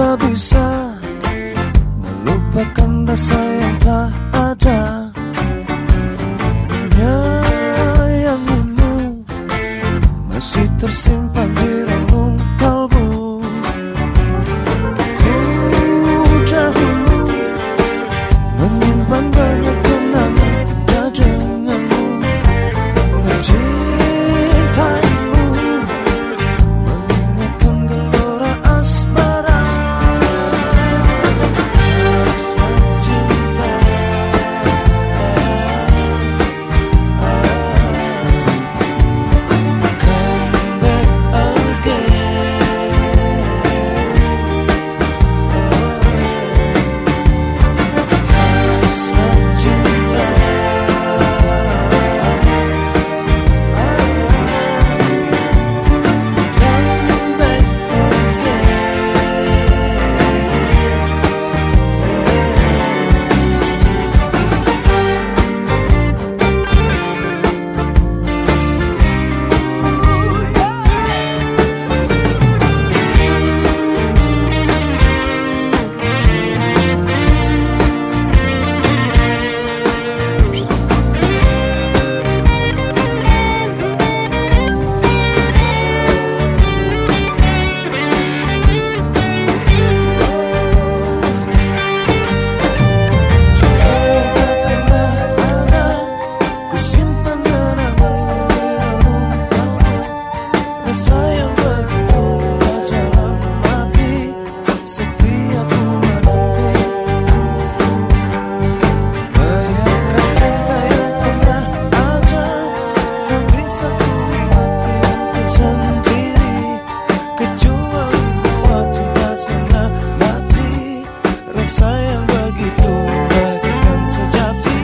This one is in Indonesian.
tak bisa melupakan rasa yang telah ada. Yang Menyayangimu masih tersimpan di sayang begitu Bagikan sejati